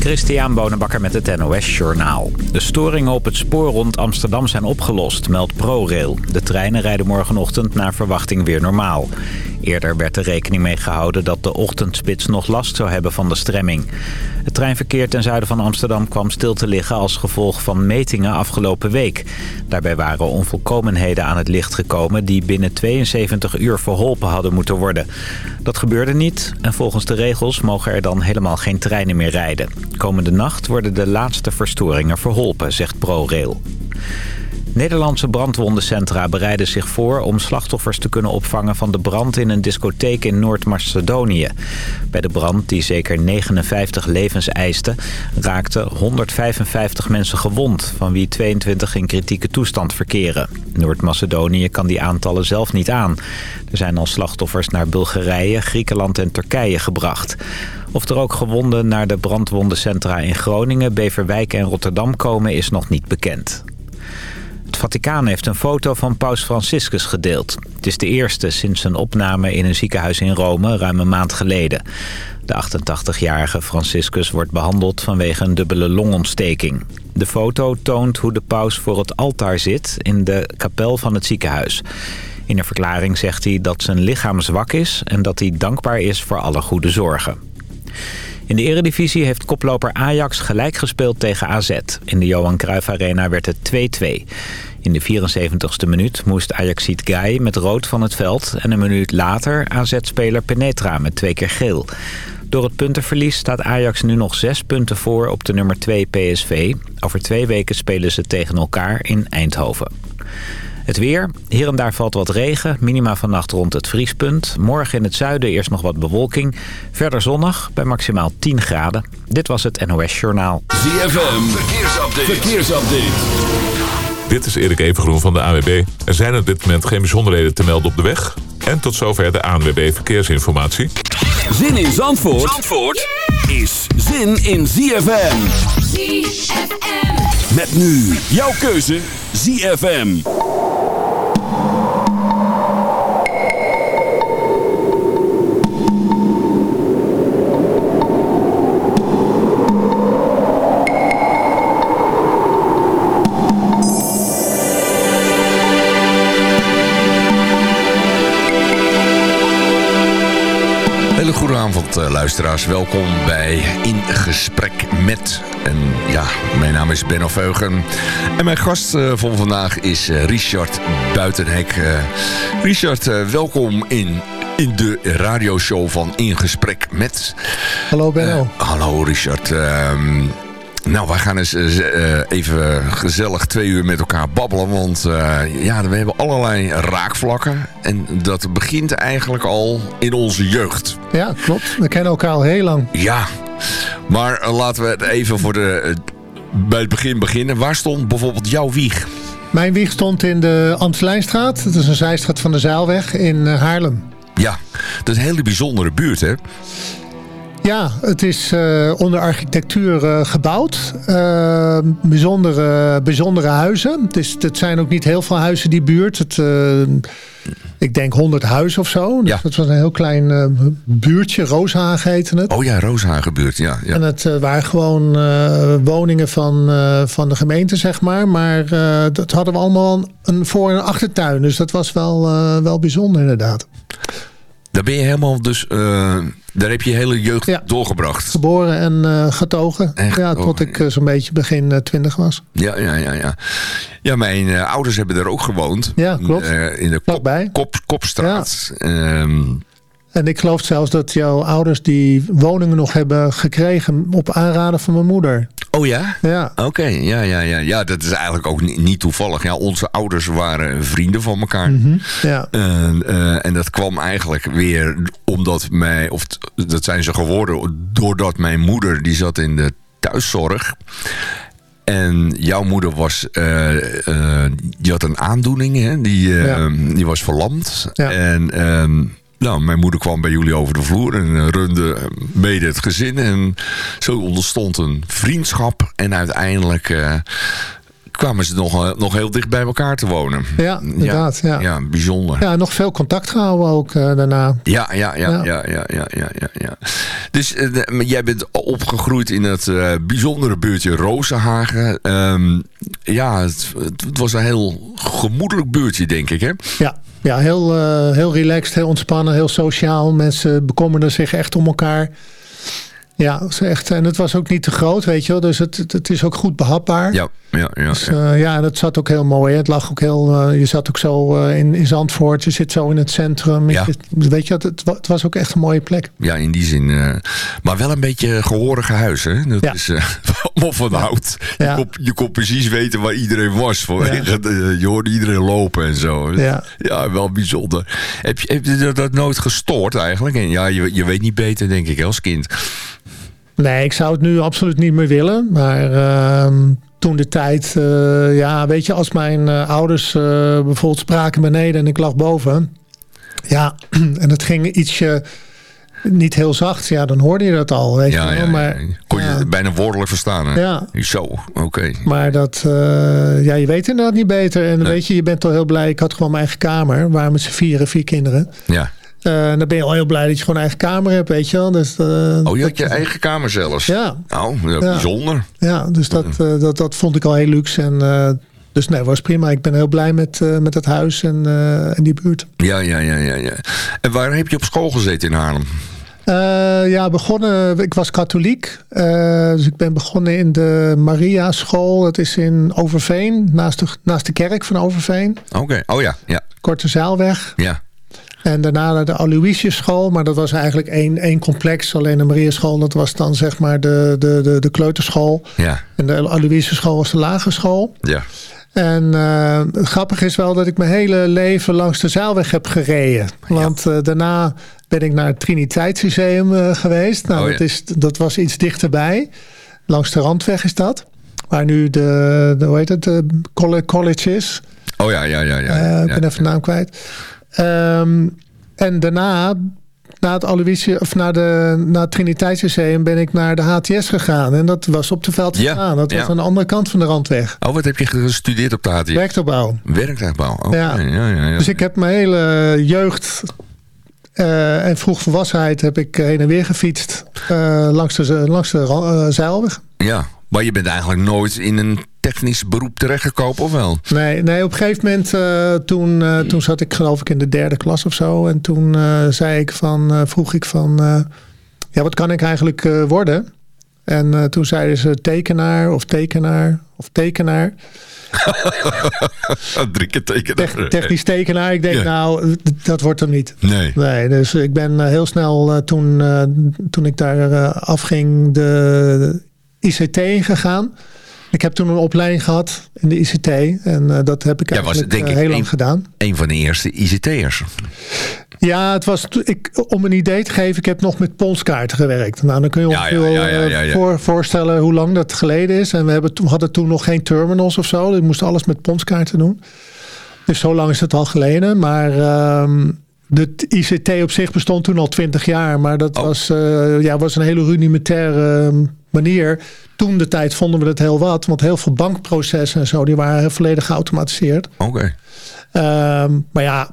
Christian Bonenbakker met het NOS Journaal. De storingen op het spoor rond Amsterdam zijn opgelost, meldt ProRail. De treinen rijden morgenochtend naar verwachting weer normaal. Eerder werd er rekening mee gehouden dat de ochtendspits nog last zou hebben van de stremming. Het treinverkeer ten zuiden van Amsterdam kwam stil te liggen als gevolg van metingen afgelopen week. Daarbij waren onvolkomenheden aan het licht gekomen die binnen 72 uur verholpen hadden moeten worden. Dat gebeurde niet en volgens de regels mogen er dan helemaal geen treinen meer rijden. Komende nacht worden de laatste verstoringen verholpen, zegt ProRail. Nederlandse brandwondencentra bereiden zich voor om slachtoffers te kunnen opvangen van de brand in een discotheek in Noord-Macedonië. Bij de brand, die zeker 59 levens eiste, raakten 155 mensen gewond, van wie 22 in kritieke toestand verkeren. Noord-Macedonië kan die aantallen zelf niet aan. Er zijn al slachtoffers naar Bulgarije, Griekenland en Turkije gebracht. Of er ook gewonden naar de brandwondencentra in Groningen, Beverwijk en Rotterdam komen is nog niet bekend. Het Vaticaan heeft een foto van paus Franciscus gedeeld. Het is de eerste sinds zijn opname in een ziekenhuis in Rome ruim een maand geleden. De 88-jarige Franciscus wordt behandeld vanwege een dubbele longontsteking. De foto toont hoe de paus voor het altaar zit in de kapel van het ziekenhuis. In een verklaring zegt hij dat zijn lichaam zwak is en dat hij dankbaar is voor alle goede zorgen. In de eredivisie heeft koploper Ajax gelijk gespeeld tegen AZ. In de Johan Cruijff Arena werd het 2-2. In de 74ste minuut moest Ajaxiet Guy met rood van het veld... en een minuut later AZ-speler Penetra met twee keer geel. Door het puntenverlies staat Ajax nu nog zes punten voor op de nummer 2 PSV. Over twee weken spelen ze tegen elkaar in Eindhoven. Het weer. Hier en daar valt wat regen. Minima vannacht rond het vriespunt. Morgen in het zuiden eerst nog wat bewolking. Verder zonnig bij maximaal 10 graden. Dit was het NOS Journaal. ZFM. Verkeersupdate. Verkeersupdate. Dit is Erik Evengroen van de AWB. Er zijn op dit moment geen bijzonderheden te melden op de weg. En tot zover de ANWB Verkeersinformatie. Zin in Zandvoort, Zandvoort is zin in ZFM. ZFM. Met nu jouw keuze ZFM. Uh, luisteraars. Welkom bij In Gesprek Met. En ja, mijn naam is Benno Veugen. En mijn gast uh, van vandaag is uh, Richard Buitenhek. Richard, welkom in in de radioshow van In Gesprek Met. Hallo Benno. hallo Richard. Ehm, nou, wij gaan eens uh, even gezellig twee uur met elkaar babbelen. Want uh, ja, we hebben allerlei raakvlakken. En dat begint eigenlijk al in onze jeugd. Ja, klopt. We kennen elkaar al heel lang. Ja, maar uh, laten we even voor de, bij het begin beginnen. Waar stond bijvoorbeeld jouw wieg? Mijn wieg stond in de Amstelijnstraat. Dat is een zijstraat van de Zaalweg in Haarlem. Ja, dat is een hele bijzondere buurt, hè? Ja, het is uh, onder architectuur uh, gebouwd. Uh, bijzondere, bijzondere huizen. Het, is, het zijn ook niet heel veel huizen die buurt. Het, ik denk 100 huizen of zo. Dus ja. Het was een heel klein buurtje. Rooshagen heette het. Oh ja, Rooshagenbuurt. Ja, ja. En het waren gewoon woningen van, van de gemeente, zeg maar. Maar dat hadden we allemaal een voor- en achtertuin. Dus dat was wel, wel bijzonder inderdaad. Daar ben je helemaal dus... Uh, daar heb je hele jeugd ja. doorgebracht. Geboren en uh, getogen. En ja, tot ik uh, zo'n beetje begin twintig was. Ja, ja, ja. Ja, ja mijn ouders hebben daar ook gewoond. Ja, klopt. in de kop, kop, Kopstraat. Ja. Um, en ik geloof zelfs dat jouw ouders die woningen nog hebben gekregen op aanraden van mijn moeder. Oh ja? Ja. Oké, okay. ja, ja, ja. Ja, dat is eigenlijk ook niet, niet, toevallig. Ja, onze ouders waren vrienden van elkaar. Mm -hmm. ja. En, uh, en dat kwam eigenlijk weer omdat mij, of dat zijn ze geworden, doordat mijn moeder, die zat in de thuiszorg. En jouw moeder was, uh, uh, die had een aandoening, hè? Die, uh, ja. die was verlamd. Ja. En um, nou, mijn moeder kwam bij jullie over de vloer en runde mede het gezin. En zo ontstond een vriendschap. En uiteindelijk uh, kwamen ze nog, nog heel dicht bij elkaar te wonen. Ja, inderdaad. Ja, ja. bijzonder. Ja, nog veel contact gehouden ook daarna. Ja, ja, ja, ja, ja, ja, ja, ja. ja. Dus jij bent opgegroeid in het bijzondere buurtje Rozenhagen. Um, ja, het, het, was een heel gemoedelijk buurtje, denk ik, hè? Ja, ja heel, heel relaxed, heel ontspannen, heel sociaal. Mensen bekommerden zich echt om elkaar. Ja, echt, en het was ook niet te groot, weet je wel. Dus het, het is ook goed behapbaar. Ja, ja, ja. Dus, ja. Uh, ja, het zat ook heel mooi. Het lag ook heel, uh, je zat ook zo uh, in, in Zandvoort. Je zit zo in het centrum. Ja. Je, weet je, het, het was ook echt een mooie plek. Ja, in die zin. maar wel een beetje gehorige huis, hè? Dat ja. is van hout. Je, kon, je kon precies weten waar iedereen was. Je hoorde iedereen lopen en zo. Ja. ja, wel bijzonder. Heb je, heb je dat, dat nooit gestoord eigenlijk? En ja, je, je weet niet beter, denk ik, als kind. Nee, ik zou het nu absoluut niet meer willen. Maar uh, toen de tijd, uh, ja, weet je, als mijn uh, ouders uh, bijvoorbeeld spraken beneden en ik lag boven. Ja, en het ging ietsje niet heel zacht, ja, dan hoorde je dat al. Weet ja, je wel. ja, maar, ja. Kon je bijna woordelijk verstaan, hè? Ja. Zo, oké. Okay. Maar dat, ja, je weet inderdaad niet beter. En Nee. weet je, je bent al heel blij. Ik had gewoon mijn eigen kamer. Waren met z'n vieren, vier kinderen. Ja. Uh, en dan ben je al heel blij dat je gewoon een eigen kamer hebt, weet je wel. Dus, uh, Oh, je had je eigen kamer zelfs? Ja. Nou, ja, bijzonder. Ja, dus dat, uh, dat, dat vond ik al heel luxe. En, dus nee, was prima. Ik ben heel blij met, met het huis en, en die buurt. Ja, ja, ja, ja, ja. En waar heb je op school gezeten in Haarlem? Ja, begonnen. Ik was katholiek. Dus ik ben begonnen in de Maria School. Dat is in Overveen, naast de, naast de kerk van Overveen. Oké, okay. oh ja, ja. Korte Zaalweg. Ja. En daarna naar de Aloysius school. Maar dat was eigenlijk één, één complex. Alleen de Maria school, dat was dan zeg maar de, de, de, de kleuterschool. Ja. En de Aloysius school was de lagere school. Ja. En uh, grappig is wel dat ik mijn hele leven langs de Zaalweg heb gereden. Want uh, daarna ben ik naar het Triniteitsmuseum uh, geweest. Nou, Oh, ja. dat, is, dat was iets dichterbij. Langs de Randweg is dat. Waar nu de, de hoe heet het, de colle- college is. Oh ja, ja, ja. ja, ja ik ben even de naam kwijt. Um, en daarna, na het Aloysius, of naar, de, naar het Triniteitsmuseum, ben ik naar de HTS gegaan. En dat was op de veld Ja, gegaan. Dat was ja. aan de andere kant van de Randweg. Oh, wat heb je gestudeerd op de HTS? Werktuigbouw. Werktuigbouw. oké. Ja. Ja. Ja, ja, Dus ik heb mijn hele jeugd uh, en vroegvolwassenheid heb ik heen en weer gefietst uh, langs de, langs de uh, zeilweg. ja, maar je bent eigenlijk nooit in een technisch beroep terechtgekomen, of wel? Nee, nee op een gegeven moment, uh, toen, uh, toen zat ik geloof ik in de derde klas of zo. En toen uh, zei ik van, vroeg ik van, ja wat kan ik eigenlijk worden? En toen zeiden ze tekenaar of tekenaar of tekenaar. Drie keer tekenaar. Te technisch tekenaar. Ik denk ja. nou, dat wordt hem niet. Nee. Nee, dus ik ben heel snel toen, toen ik daar afging de ICT ingegaan. Ik heb toen een opleiding gehad in de ICT. En dat heb ik ja, eigenlijk was, denk heel ik, lang een, gedaan. Een van de eerste ICT'ers. Ja, het was, ik, om een idee te geven, ik heb nog met ponskaarten gewerkt. Nou, dan kun je je ja, ja, ja, ja, voor, voorstellen hoe lang dat geleden is. En we hebben, hadden toen nog geen terminals of zo. We moesten alles met ponskaarten doen. Dus zo lang is het al geleden. Maar um, de ICT op zich bestond toen al twintig jaar. Maar dat oh. was, uh, ja, was een hele rudimentaire uh, manier. Toen de tijd vonden we het heel wat. Want heel veel bankprocessen en zo, die waren volledig geautomatiseerd. Oké. Okay. Um, maar ja,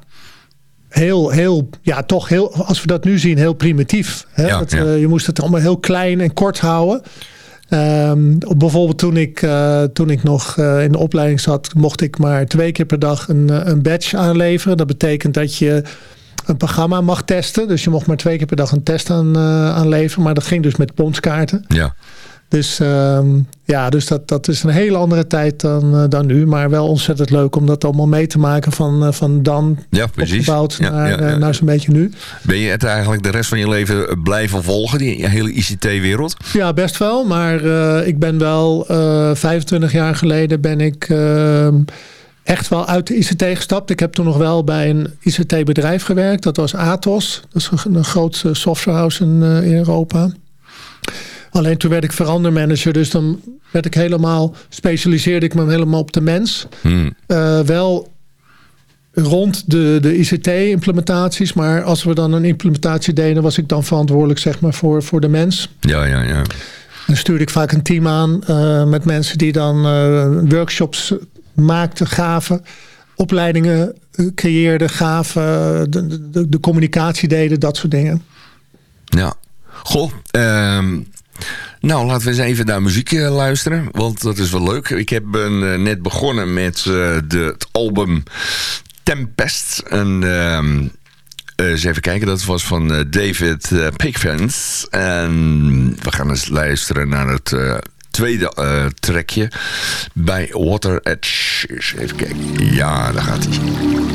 heel, heel, ja, toch heel, als we dat nu zien, heel primitief. Hè? Ja, dat, ja. uh, je moest het allemaal heel klein en kort houden. Um, bijvoorbeeld toen ik, uh, toen ik nog uh, in de opleiding zat, mocht ik maar twee keer per dag een, een badge aanleveren. Dat betekent dat je een programma mag testen. Dus je mocht maar twee keer per dag een test aan, aanleveren. Maar dat ging dus met ponskaarten. Ja. Dus, um, ja, dus dat, dat is een hele andere tijd dan, uh, dan nu. Maar wel ontzettend leuk om dat allemaal mee te maken van, uh, van dan ja, precies. opgebouwd ja, naar, ja, ja. naar zo'n beetje nu. Ben je het eigenlijk de rest van je leven blijven volgen, die hele ICT-wereld? Ja, best wel. Maar uh, ik ben wel 25 jaar geleden ben ik ehm, echt wel uit de ICT gestapt. Ik heb toen nog wel bij een ICT-bedrijf gewerkt. Dat was Atos. Dat is een, een groot softwarehouse in, in Europa. Alleen toen werd ik verandermanager, dus dan werd ik helemaal, specialiseerde ik me helemaal op de mens. Hmm. Uh, wel rond de, de ICT-implementaties, maar als we dan een implementatie deden, was ik dan verantwoordelijk zeg maar voor, voor de mens. Ja, ja, ja. Dan stuurde ik vaak een team aan met mensen die dan workshops maakten, gaven opleidingen creëerden, gaven, de, de, de, communicatie deden, dat soort dingen. Ja, goh. Ehm, nou, laten we eens even naar muziek luisteren, want dat is wel leuk. Ik heb een, net begonnen met de, het album Tempest. En uh, eens even kijken, dat was van David Pickfans. En we gaan eens luisteren naar het uh, tweede trekje bij Water Edge. Even kijken. Ja, daar gaat hij.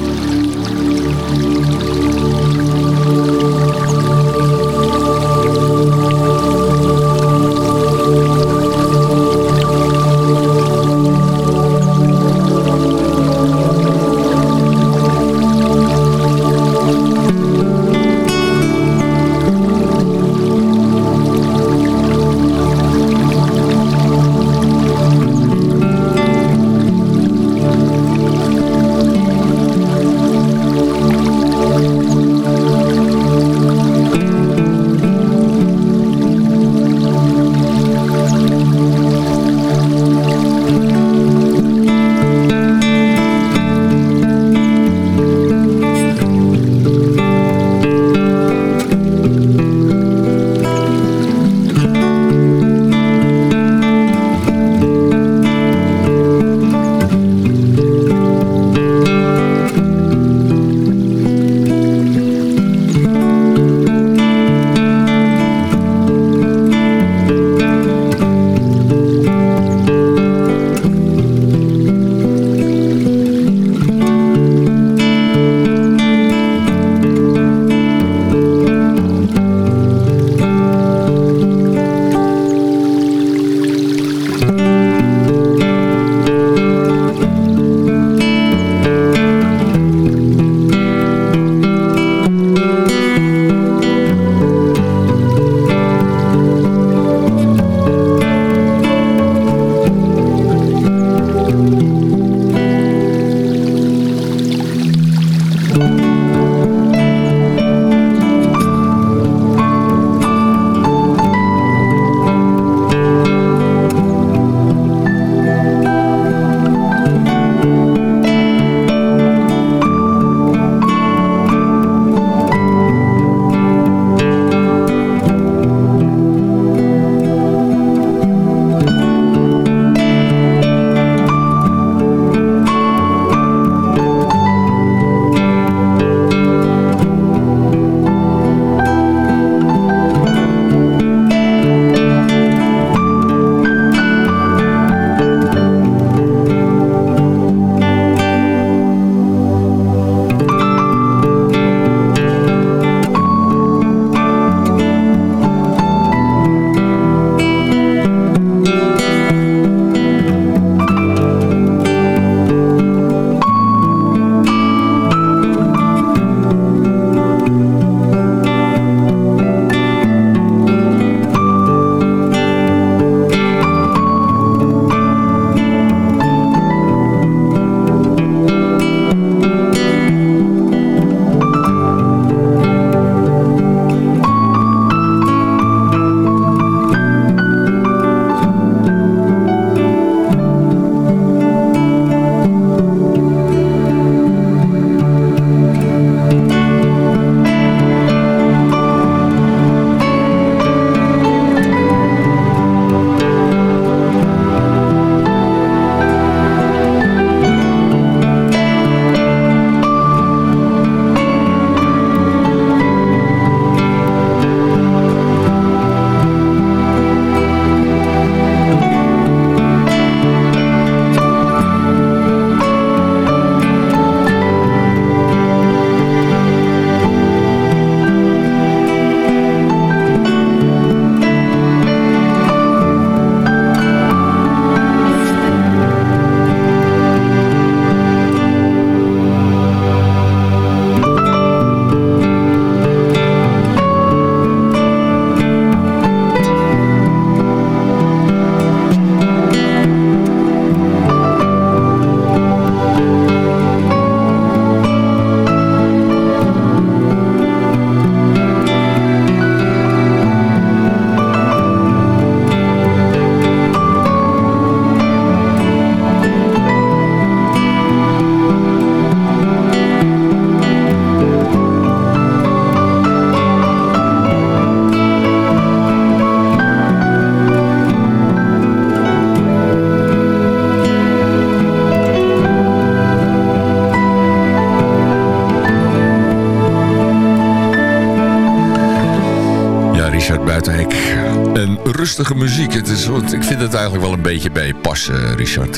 Rustige muziek. Het is, ik vind het eigenlijk wel een beetje bij je passen, Richard.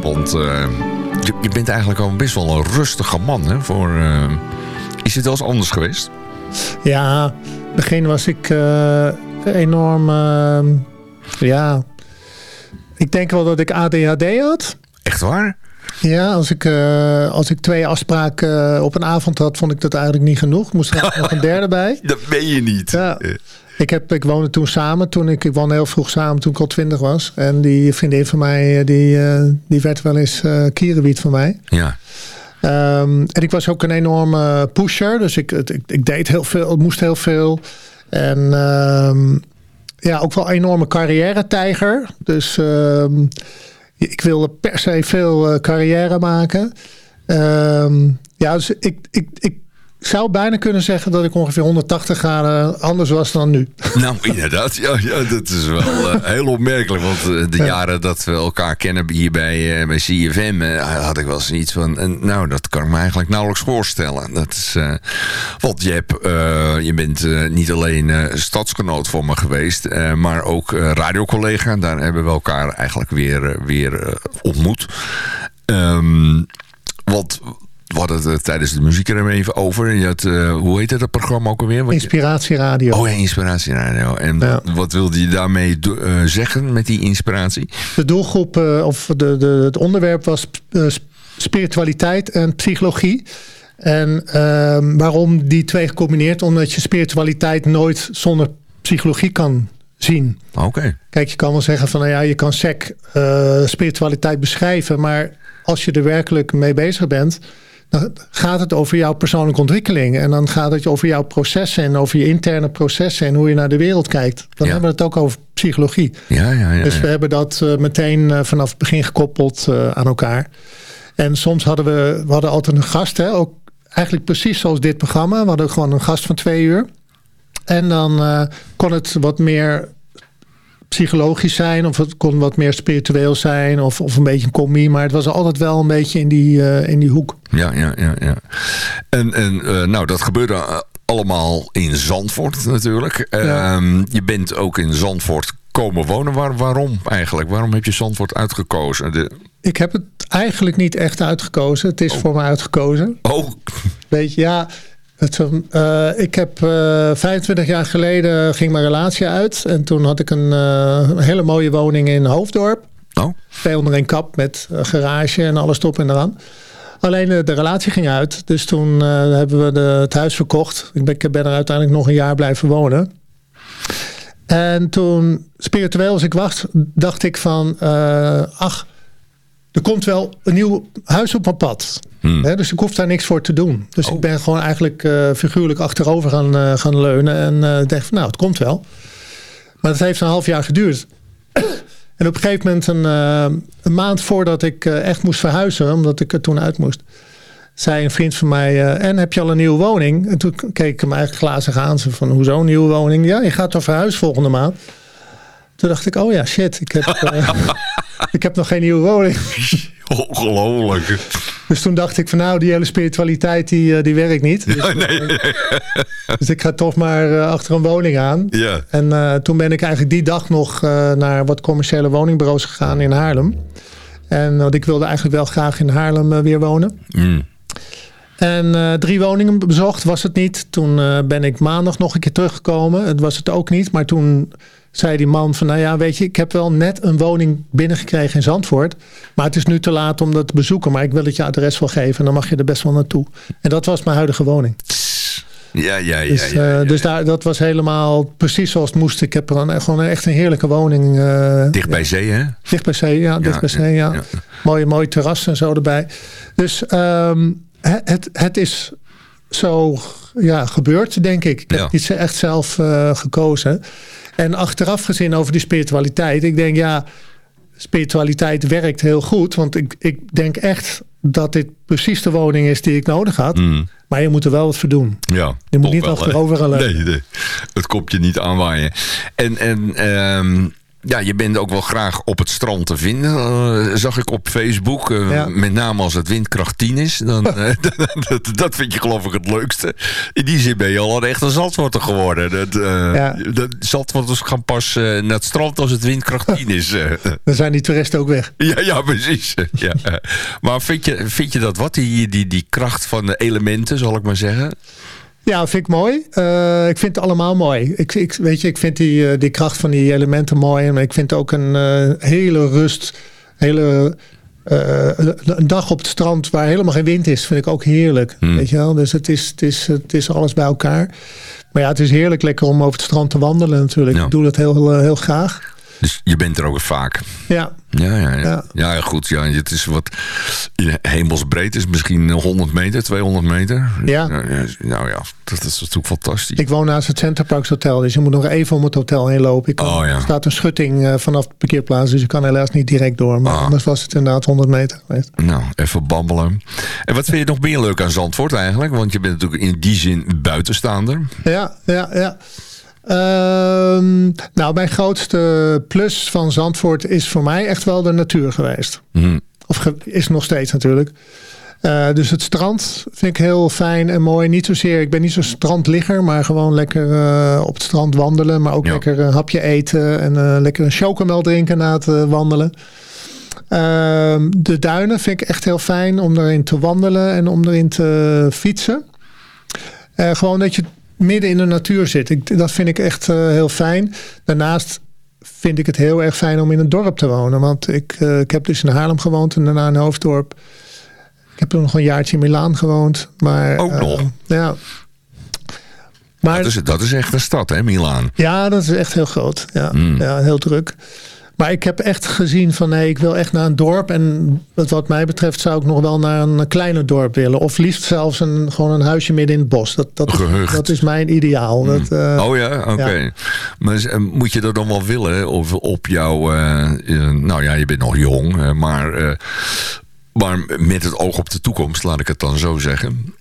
want je, je, bent eigenlijk al best wel een rustige man. Hè, voor, is het wel eens anders geweest? Ja, in begin was ik enorm... ja, ik denk wel dat ik ADHD had. Echt waar? Ja, als ik, uh, als ik twee afspraken op een avond had, vond ik dat eigenlijk niet genoeg. Moest er nog een derde bij. Dat ben je niet. Ja. Ik, heb, ik woonde toen samen. Toen ik, ik woonde heel vroeg samen toen ik al twintig was. En die vriendin van mij, eh, die, uh, die werd wel eens uh, kierenwiet van mij. Ja. Um, en ik was ook een enorme pusher. Dus ik, ik, ik deed heel veel, ik moest heel veel. En um, ja, ook wel een enorme carrière-tijger. Dus... Um, ik wilde per se veel uh, carrière maken. Ja, dus ik, ik, ik zou bijna kunnen zeggen dat ik ongeveer 180 graden anders was dan nu. Nou, inderdaad. Ja, ja dat is wel uh, heel opmerkelijk. Want uh, de ja. jaren dat we elkaar kennen hier bij, uh, bij CFM... had ik wel zoiets van... nou, dat kan ik me eigenlijk nauwelijks voorstellen. Dat is, want je, hebt, je bent niet alleen stadsgenoot voor me geweest... maar ook radiocollega. Daar hebben we elkaar eigenlijk weer, weer ontmoet. Um, wat we hadden het uh, tijdens de muziek er even over. Je had, uh, hoe heet dat programma ook alweer? Inspiratieradio. Oh ja, Inspiratieradio. En ja. wat wilde je daarmee uh, zeggen met die inspiratie? De doelgroep, of de, de, het onderwerp was spiritualiteit en psychologie. En ehm, waarom die twee gecombineerd? Omdat je spiritualiteit nooit zonder psychologie kan zien. Oké. Okay. Kijk, je kan wel zeggen van, nou ja, je kan sec spiritualiteit beschrijven, maar als je er werkelijk mee bezig bent, dan gaat het over jouw persoonlijke ontwikkeling. En dan gaat het over jouw processen en over je interne processen en hoe je naar de wereld kijkt. Dan ja. hebben we het ook over psychologie. Ja, ja, ja, dus we hebben dat uh, meteen uh, vanaf het begin gekoppeld uh, aan elkaar. En soms hadden we, we hadden altijd een gast, hè, ook eigenlijk precies zoals dit programma. We hadden gewoon een gast van twee uur. En dan kon het wat meer psychologisch zijn. Of het kon wat meer spiritueel zijn. Of, of een beetje een commie. Maar het was altijd wel een beetje in die, uh, in die hoek. Ja, ja, ja. ja. En, en uh, nou, dat gebeurde allemaal in Zandvoort natuurlijk. Ja. Um, je bent ook in Zandvoort komen wonen. Waar, waarom eigenlijk? Waarom heb je Zandvoort uitgekozen? De... Ik heb het eigenlijk niet echt uitgekozen. Het is oh. voor me uitgekozen. Oh. Weet je, ja... Het, uh, ik heb uh, 25 jaar geleden ging mijn relatie uit. En toen had ik een uh, hele mooie woning in Hoofddorp. Oh. Twee onder een kap met garage en alles top en eraan. Alleen de relatie ging uit. Dus toen hebben we de, het huis verkocht. Ik ben, ik ben er uiteindelijk nog een jaar blijven wonen. En toen, spiritueel als ik wacht, dacht ik van... ach, er komt wel een nieuw huis op mijn pad. Hmm. dus ik hoef daar niks voor te doen. Dus oh. ik ben gewoon eigenlijk uh, figuurlijk achterover gaan, uh, gaan leunen. En uh, dacht van nou, het komt wel. Maar het heeft een half jaar geduurd. en op een gegeven moment, een, een maand voordat ik echt moest verhuizen... omdat ik er toen uit moest... zei een vriend van mij... en heb je al een nieuwe woning? En toen keek ik hem eigenlijk glazig aan. Ze van, hoezo een nieuwe woning? Ja, je gaat toch verhuizen volgende maand? Toen dacht ik, oh ja, shit. Ik heb, ik heb nog geen nieuwe woning. Ongelooflijk. Dus toen dacht ik van nou, die hele spiritualiteit die, die werkt niet. Dus, nee, dus ik ga toch maar uh, achter een woning aan. Ja. En uh, toen ben ik eigenlijk die dag nog uh, naar wat commerciële woningbureaus gegaan in Haarlem. En want ik wilde eigenlijk wel graag in Haarlem weer wonen. Mm. En drie woningen bezocht was het niet. Toen ben ik maandag nog een keer teruggekomen. Het was het ook niet. Maar toen zei die man van, nou ja, weet je, ik heb wel net een woning binnengekregen in Zandvoort. Maar het is nu te laat om dat te bezoeken. Maar ik wil het je adres wel geven en dan mag je er best wel naartoe. En dat was mijn huidige woning. Ja, ja, ja. Dus, ja, ja, uh, dus daar, dat was helemaal precies zoals het moest. Ik heb er een, gewoon echt een heerlijke woning. Uh, dicht bij zee, hè? Dicht bij zee, ja. Dicht bij zee, ja. Mooie, mooie terras en zo erbij. Dus um, het, het is zo ja, gebeurd, denk ik. Ik heb niet echt zelf uh, gekozen. En achteraf gezien over die spiritualiteit. Ik denk ja, spiritualiteit werkt heel goed. Want ik, ik denk echt dat dit precies de woning is die ik nodig had. Mm. Maar je moet er wel wat voor doen. Ja, je moet niet achterover gaan nee, nee, het kopje niet aanwaaien. En, en um, ja, je bent ook wel graag op het strand te vinden. eh, zag ik op Facebook. eh, Ja. Met name als het windkracht 10 is. Dan, eh, dat, dat vind je geloof ik het leukste. In die zin ben je al een echte zandworter geworden. Dat, Ja. dat zandworters gaan pas naar het strand als het windkracht 10 is. Dan zijn die toeristen ook weg. Ja, ja, precies. Ja. Maar vind je, vind je dat wat, die, die, die kracht van de elementen, zal ik maar zeggen? Ja, vind ik mooi. Eh, ik vind het allemaal mooi. Ik, ik, weet je, ik vind die, eh, die kracht van die elementen mooi. En ik vind ook een eh, hele rust, hele, een dag op het strand waar helemaal geen wind is, vind ik ook heerlijk. Hmm. Weet je wel? Dus het is, het, is, het is alles bij elkaar. Maar ja, het is heerlijk lekker om over het strand te wandelen natuurlijk. Ja. Ik doe dat heel, heel graag. Dus je bent er ook vaak. Ja, Ja, ja, ja. Ja. goed. Ja, het is wat hemelsbreed is misschien 100 meter, 200 meter. Ja. Nou ja, dat is natuurlijk fantastisch. ik woon naast het Centerparks Hotel. Dus je moet nog even om het hotel heen lopen. Ik kan- Oh, ja. Er staat een schutting eh, vanaf de parkeerplaats. Dus ik kan helaas niet direct door. Maar Ah. anders was het inderdaad 100 meter geweest. Nou, even babbelen. En wat vind je nog meer leuk aan Zandvoort eigenlijk? Want je bent natuurlijk in die zin buitenstaander. Ja, ja, ja. Ehm, nou, mijn grootste plus van Zandvoort is voor mij echt wel de natuur geweest. Hm. Of ge- is nog steeds natuurlijk. Eh, dus het strand vind ik heel fijn en mooi. Niet zozeer, ik ben niet zo'n strandligger, maar gewoon lekker eh, op het strand wandelen. Maar ook Ja. lekker een hapje eten en eh, lekker een chocomel drinken na het wandelen. Ehm, de duinen vind ik echt heel fijn om erin te wandelen en om erin te fietsen. Gewoon dat je midden in de natuur zit. Ik, dat vind ik echt eh, heel fijn. Daarnaast vind ik het heel erg fijn om in een dorp te wonen. Want ik, eh, ik heb dus in Haarlem gewoond en daarna in Hoofddorp. Ik heb toen nog een jaartje in Milaan gewoond. Maar, Ook eh, nog? Ja. Maar, Dat, is, dat is echt een stad, hè, Milaan? ja, dat is echt heel groot. Ja, Mm. ja heel druk. Maar ik heb echt gezien van nee, ik wil echt naar een dorp. En wat, mij betreft zou ik nog wel naar een kleiner dorp willen. Of liefst zelfs een, gewoon een huisje midden in het bos. Dat, dat, is, dat is mijn ideaal. Dat, eh, oh ja, oké. Maar eh, moet je dat dan wel willen? Of op jouw... eh, nou ja, je bent nog jong, maar... maar met het oog op de toekomst, laat ik het dan zo zeggen.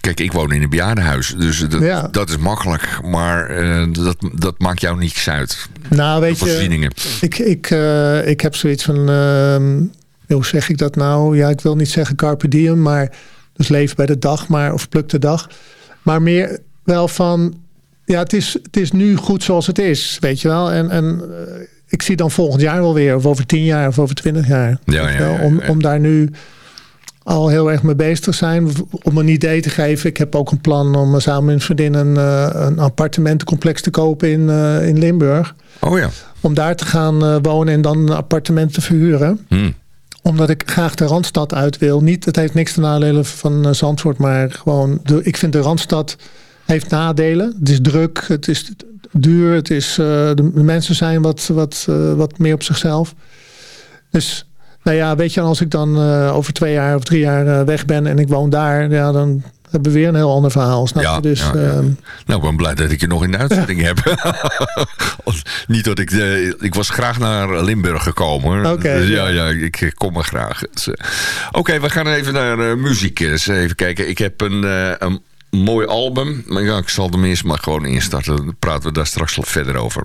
Kijk, ik woon in een bejaardenhuis, dus dat, Ja. dat is makkelijk. Maar eh, dat, dat maakt jou niks uit. nou, weet je, ik, ik, eh, ik heb zoiets van, ehm, hoe zeg ik dat nou? Ja, ik wil niet zeggen carpe diem, maar dus leef bij de dag, maar, of pluk de dag. Maar meer wel van, ja, het is, het is nu goed zoals het is, weet je wel. En, en eh, ik zie dan volgend jaar wel weer, of over tien jaar, of over twintig jaar. Ja, ja, om, om daar nu al heel erg mee bezig zijn. Om een idee te geven. Ik heb ook een plan om eh, samen met een vriendin een, eh, een appartementencomplex te kopen in, eh, in Limburg Oh ja. om daar te gaan wonen en dan een appartement te verhuren. Hm. Omdat ik graag de Randstad uit wil. Niet, het heeft niks te nadelen van Zandvoort, maar gewoon, de, ik vind de Randstad heeft nadelen. Het is druk, het is duur, het is, eh, de mensen zijn wat, wat, wat meer op zichzelf. Dus nou ja, weet je, als ik dan eh, over twee jaar of drie jaar eh, weg ben en ik woon daar, ja, dan hebben we weer een heel ander verhaal. Snap je? Ja, dus, ja, ja. ehm, Nou, ik ben blij dat ik je nog in de uitzending heb. Niet dat ik... eh, ik was graag naar Limburg gekomen. Dus ja, ja, ik kom er graag. Dus, Oké, we gaan even naar muziek. Eens even kijken. Ik heb een, een mooi album. Maar ja, ik zal hem eerst maar gewoon instarten. Dan praten we daar straks verder over.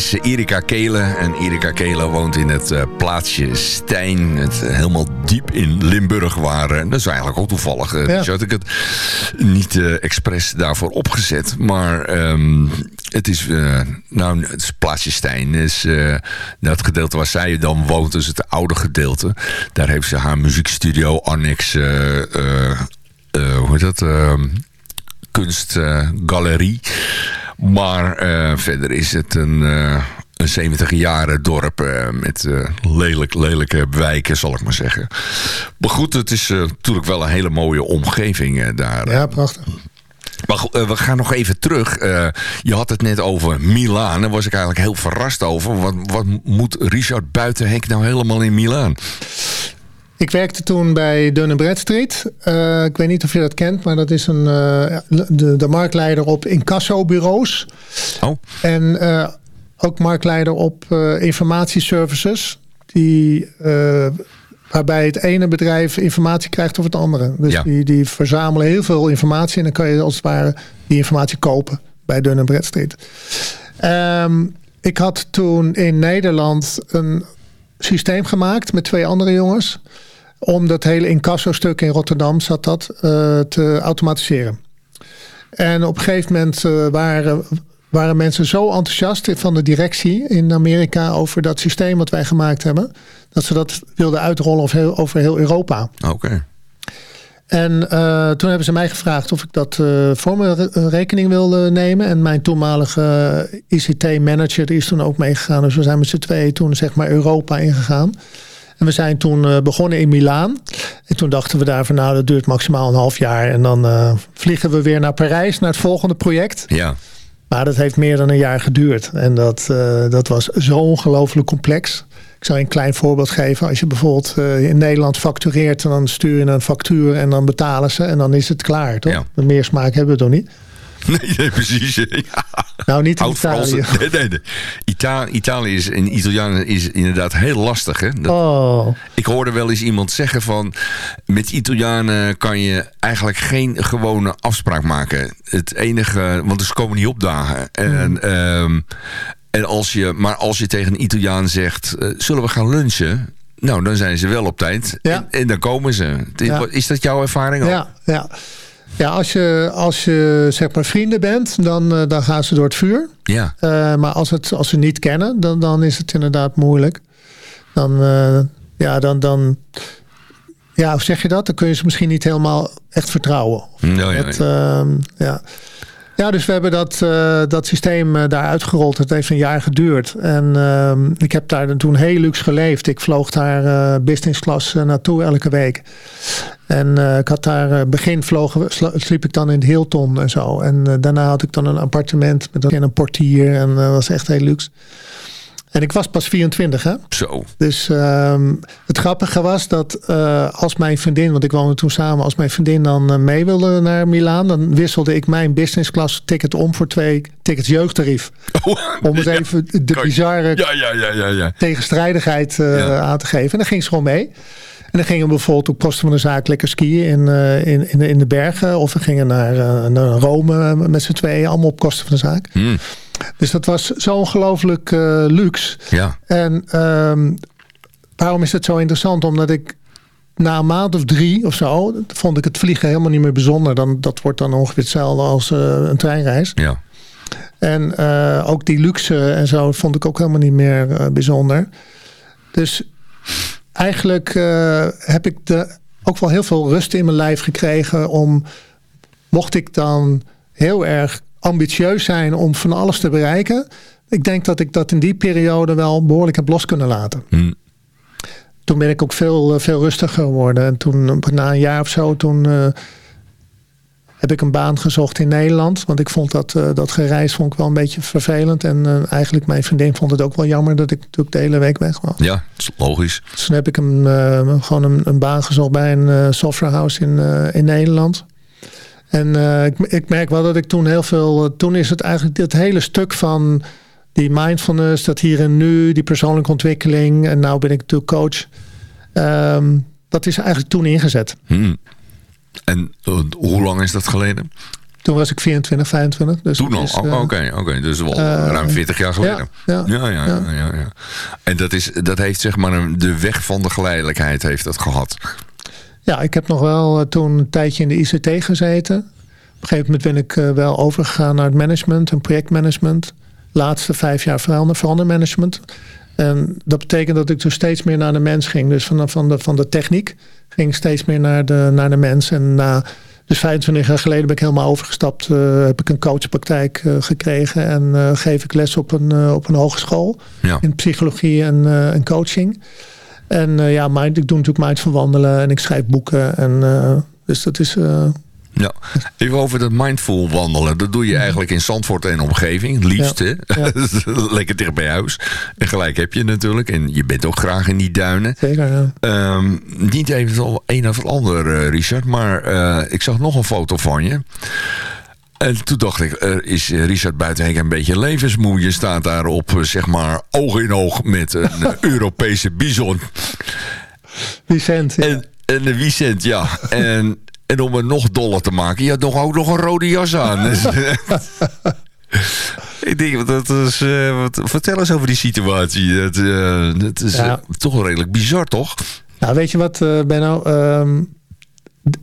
Is Erika Kelen. En Erika Kelen woont in het uh, plaatsje Stijn. Het, uh, helemaal diep in Limburg. Waar, uh, dat is eigenlijk ook toevallig. Ja. Dus had ik het niet expres daarvoor opgezet. Maar um, het is... nou, het plaatsje Stijn. Is, dat gedeelte waar zij dan woont. Dus het oude gedeelte. Daar heeft ze haar muziekstudio annex... hoe heet dat? Ehm, kunstgalerie. Maar uh, verder is het een, uh, een 70 jaren dorp uh, met lelijk, lelijke wijken, zal ik maar zeggen. Maar goed, het is natuurlijk wel een hele mooie omgeving daar. Ja, prachtig. Maar we gaan nog even terug. je had het net over Milaan. Daar was ik eigenlijk heel verrast over. Wat, wat moet Richard Buitenhek nou helemaal in Milaan? Ik werkte toen bij Dun Bradstreet. Uh, ik weet niet of je dat kent, maar dat is een, uh, de, de marktleider op incassobureaus. Oh. En uh, ook marktleider op informatieservices. Die, waarbij het ene bedrijf informatie krijgt over het andere. Dus ja. die, die verzamelen heel veel informatie en dan kan je als het ware die informatie kopen bij Dun Bradstreet. Um, ik had toen in Nederland een systeem gemaakt met twee andere jongens om dat hele incasso-stuk in Rotterdam zat dat, uh, te automatiseren. En op een gegeven moment uh, waren, waren mensen zo enthousiast van de directie in Amerika over dat systeem wat wij gemaakt hebben, dat ze dat wilden uitrollen over heel, over heel Europa. Oké. Okay. En uh, toen hebben ze mij gevraagd of ik dat uh, voor mijn rekening wilde nemen. En mijn toenmalige ICT-manager is toen ook meegegaan. Dus we zijn met z'n tweeën toen zeg maar Europa ingegaan. En we zijn toen uh, begonnen in Milaan. En toen dachten we daar van nou, dat duurt maximaal een half jaar. En dan uh, vliegen we weer naar Parijs, naar het volgende project. Ja. Maar dat heeft meer dan een jaar geduurd. En dat, uh, dat was zo ongelooflijk complex. Ik zal je een klein voorbeeld geven. Als je bijvoorbeeld in Nederland factureert... dan stuur je een factuur en dan betalen ze... en dan is het klaar, toch? Ja. Meer smaak hebben we toch niet? Nee, nee precies. Ja. Nou, niet in Italië. Nee, nee, nee. Ita Italië is, in Italiaan is inderdaad heel lastig. Hè? Dat, oh. Ik hoorde wel eens iemand zeggen van... met Italianen kan je eigenlijk geen gewone afspraak maken. Het enige... Want ze komen niet opdagen. En, mm. um, en als je, maar als je tegen een Italiaan zegt... Uh, zullen we gaan lunchen... Nou, dan zijn ze wel op tijd. Ja. En, en, dan komen ze. Ja. Is dat jouw ervaring ook? Ja, ja. Ja, als je, als je zeg maar vrienden bent, dan, uh, dan gaan ze door het vuur. Ja. Uh, maar als, het, als ze niet kennen, dan, dan is het inderdaad moeilijk. Dan, uh, ja, dan, dan, ja, hoe zeg je dat? Dan kun je ze misschien niet helemaal echt vertrouwen. No, ja, dat, ja. ja. Ja, dus we hebben dat, uh, dat systeem uh, daar uitgerold. Het heeft een jaar geduurd. En uh, ik heb daar toen heel luxe geleefd. Ik vloog daar uh, business class naartoe elke week. En ik had daar begin vlogen, sliep ik dan in het Hilton en zo. En daarna had ik dan een appartement met een portier. En dat was echt heel luxe. En ik was pas 24, hè? Zo. Dus um, het grappige was dat uh, als mijn vriendin, want ik woonde toen samen, als mijn vriendin dan uh, mee wilde naar Milaan, dan wisselde ik mijn business class ticket om voor twee tickets jeugdtarief. Oh, om eens ja. even de bizarre ja, ja, ja, tegenstrijdigheid uh, aan te geven. En dan ging ze gewoon mee. En dan gingen we bijvoorbeeld op kosten van de zaak lekker skiën in, uh, in, in, de, in de bergen. Of we gingen naar, uh, naar Rome met z'n tweeën, allemaal op kosten van de zaak. Mm. Dus dat was zo ongelooflijk uh, luxe. Ja. En um, waarom is het zo interessant? Omdat ik na een maand of drie of zo... vond ik het vliegen helemaal niet meer bijzonder. Dan, dat wordt dan ongeveer hetzelfde als uh, een treinreis. Ja. En uh, ook die luxe en zo vond ik ook helemaal niet meer bijzonder. Dus eigenlijk heb ik de, ook wel heel veel rust in mijn lijf gekregen... om, mocht ik dan heel erg ambitieus zijn om van alles te bereiken. Ik denk dat ik dat in die periode wel behoorlijk heb los kunnen laten. Hmm. Toen ben ik ook veel, eh, veel rustiger geworden. En toen, na een jaar of zo, toen uh, heb ik een baan gezocht in Nederland. Want ik vond dat, uh, dat gereis vond ik wel een beetje vervelend. En uh, eigenlijk mijn vriendin vond het ook wel jammer dat ik natuurlijk de hele week weg was. Ja, logisch. Dus toen heb ik een, gewoon een, een, baan gezocht bij een softwarehouse in, in Nederland. En ik, ik, merk wel dat ik toen heel veel... Toen is het eigenlijk dit hele stuk van die mindfulness, dat hier en nu, die persoonlijke ontwikkeling. En nou ben ik natuurlijk coach. Um, dat is eigenlijk toen ingezet. Hmm. En uh, hoe lang is dat geleden? Toen was ik 24, 25. Dus Toen al? Oké, eh, oké. oké. Dus wel eh, ruim 40 jaar geleden. ja, ja, ja, ja, ja, ja. En dat, is, dat heeft zeg maar een, de weg van de geleidelijkheid heeft dat gehad. Ja, ik heb nog wel eh, toen een tijdje in de ICT gezeten. Op een gegeven moment ben ik eh, wel overgegaan naar het management en projectmanagement. Laatste vijf jaar verander, verandermanagement. En dat betekent dat ik dus steeds meer naar de mens ging. Dus van, van, de, van de techniek ging ik steeds meer naar de, naar de mens. En na, dus 25 jaar geleden ben ik helemaal overgestapt. eh, heb ik een coachpraktijk eh, gekregen. En eh, geef ik les op een, op een hogeschool. Ja. In psychologie en, en coaching. En ja, mind, ik doe natuurlijk mindful wandelen en ik schrijf boeken. En, dus dat is... Ja. Even over dat mindful wandelen. Dat doe je eigenlijk in Zandvoort en omgeving. Het liefst, Ja. hè? Ja. Lekker dicht bij huis. En gelijk heb je natuurlijk. En je bent ook graag in die duinen. zeker, ja. Ehm, niet even al een of ander, eh, Richard. Maar eh, ik zag nog een foto van je. En toen dacht ik, er is eh, Richard Buitenhek een beetje levensmoe. Je staat daar op, eh, zeg maar, oog in oog met een Europese bison. Vicent, ja. En, en de Vicent, ja. En, en om het nog doller te maken, je had nog ook nog een rode jas aan. Ik denk, dat is, eh, wat, vertel eens over die situatie. Dat, eh, dat is Ja. eh, toch wel redelijk bizar, toch? Nou, weet je wat, Benno? Ehm,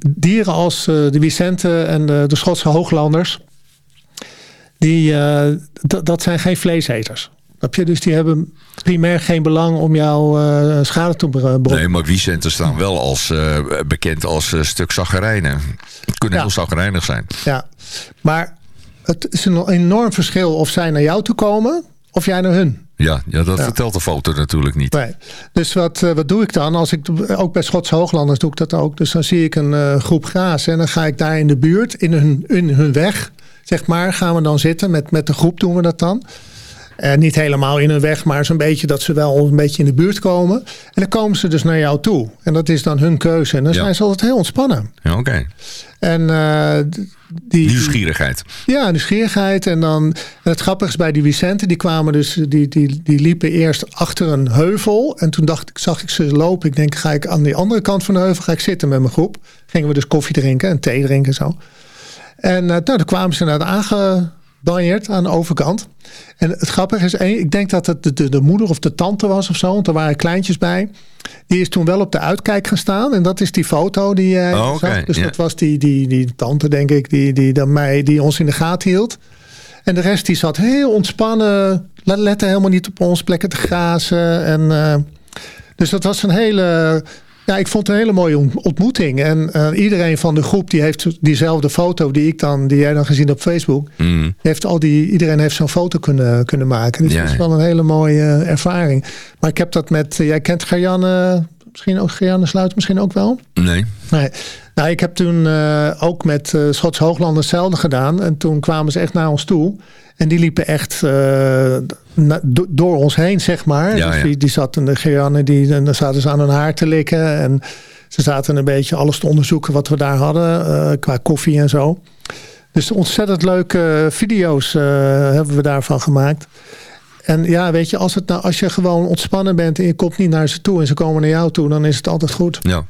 dieren als de Vicenten en de, de Schotse hooglanders... Die, dat zijn geen vleeseters. Snap je? Dus die hebben primair geen belang om jou eh, schade te brengen. Nee, maar Vicenten staan wel als, eh, bekend als eh, stuk zaggerijnen. Het kunnen Ja. heel zaggerijnig zijn. Ja, maar het is een enorm verschil of zij naar jou toe komen... of jij naar hun. Ja, ja dat vertelt de foto natuurlijk niet. Nee. Dus wat, wat doe ik dan? Als ik, ook bij Schotse Hooglanders doe ik dat ook. Dus dan zie ik een groep grazen en dan ga ik daar in de buurt, in hun, in hun weg, zeg maar, gaan we dan zitten. Met, met de groep doen we dat dan. En niet helemaal in hun weg, maar zo'n beetje dat ze wel een beetje in de buurt komen. En dan komen ze dus naar jou toe. En dat is dan hun keuze. En dan Ja. zijn ze altijd heel ontspannen. Ja, Oké, En eh, die, nieuwsgierigheid. ja, nieuwsgierigheid. En dan, en het grappige is bij die Vicenten, die kwamen dus, die, die, die liepen eerst achter een heuvel. En toen dacht ik, zag ik ze lopen. Ik denk, ga ik aan die andere kant van de heuvel ga ik zitten met mijn groep. Gingen we dus koffie drinken en thee drinken en zo. En uh, nou, toen kwamen ze naar de aangebanjeerd aan de overkant. En het grappige is, ik denk dat het de, de, de, moeder of de tante was of zo, want er waren kleintjes bij. Die is toen wel op de uitkijk gaan staan. En dat is die foto die jij oh, okay. zag. Dus dat was die, die, die tante, denk ik, die, die, die, mij, die ons in de gaten hield. En de rest die zat heel ontspannen. Lette helemaal niet op ons plekken te grazen. En, uh, dus dat was een hele... Ja, ik vond het een hele mooie ontmoeting. En uh, iedereen van de groep die heeft diezelfde foto die ik dan, die jij dan gezien op Facebook. Mm. Heeft al die, iedereen heeft zo'n foto kunnen, kunnen maken. Dus ja, dat is wel een hele mooie uh, ervaring. Maar ik heb dat met, uh, jij kent Gerjanne, misschien ook Gerjanne Sluit misschien ook wel? Nee. Nee. Nou, ik heb toen uh, ook met uh, Schots Hoogland hetzelfde gedaan. En toen kwamen ze echt naar ons toe. En die liepen echt uh, na, do, door ons heen, zeg maar. Ja, dus die, die zaten, de Gerjanne, die, en dan zaten ze aan hun haar te likken. En ze zaten een beetje alles te onderzoeken wat we daar hadden. uh, qua koffie en zo. Dus ontzettend leuke video's hebben we daarvan gemaakt. En ja, weet je, als, het nou, als je gewoon ontspannen bent en je komt niet naar ze toe en ze komen naar jou toe, dan is het altijd goed. Ja.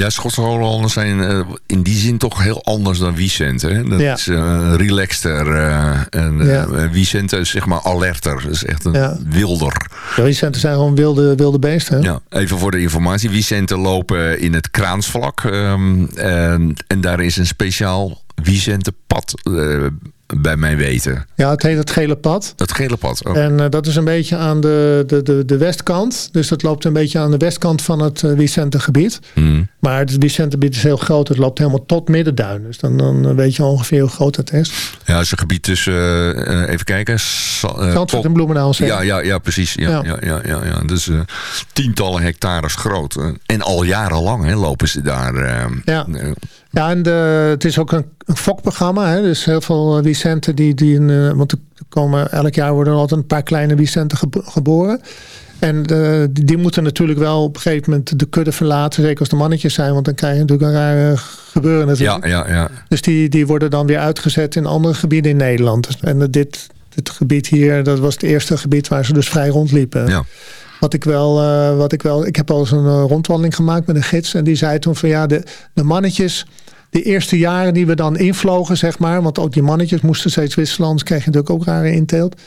Ja, Schotse Hollanders zijn uh, in die zin toch heel anders dan. Hè? Dat ja. is uh, relaxter uh, en ja. Is zeg maar alerter. Dat is echt een ja. wilder. Ja, zijn gewoon wilde, wilde beesten. Ja, even voor de informatie. Vicente lopen in het Kraansvlak. Um, en, en daar is een speciaal Vicente pad bij mij weten. Ja, het heet het gele pad. Het gele pad, oh. En uh, dat is een beetje aan de, de, de, de westkant. Dus dat loopt een beetje aan de westkant van het uh, Vicente-gebied. Mm. Maar het Vicente-gebied is heel groot. Het loopt helemaal tot Middenduin. Dus dan, dan weet je ongeveer hoe groot het is. Ja, het is een gebied tussen, uh, even kijken... Zandvoort en Bloemendaal. Ja, ja, ja, precies. Ja, ja. Ja, ja, ja, ja. Dus tientallen hectares groot. en al jarenlang hè, lopen ze daar... Ja. Ja, en de, het is ook een, een fokprogramma. Hè? Dus heel veel Vicenten die, die een, uh, want er komen elk jaar worden er altijd een paar kleine Vicenten geboren. En die, die, moeten natuurlijk wel op een gegeven moment de kudde verlaten. Zeker als de mannetjes zijn, want dan krijg je natuurlijk een rare gebeuren natuurlijk. Ja, ja, ja. Dus die, die worden dan weer uitgezet in andere gebieden in Nederland. En dit, dit gebied hier, dat was het eerste gebied waar ze dus vrij rondliepen. Ja. Wat ik wel, uh, wat ik wel, ik heb al eens een rondwandeling gemaakt met een gids. En die zei toen van ja, de, de mannetjes, de eerste jaren die we dan invlogen, zeg maar. Want ook die mannetjes moesten steeds wisselen. Anders kreeg je natuurlijk ook rare inteelt.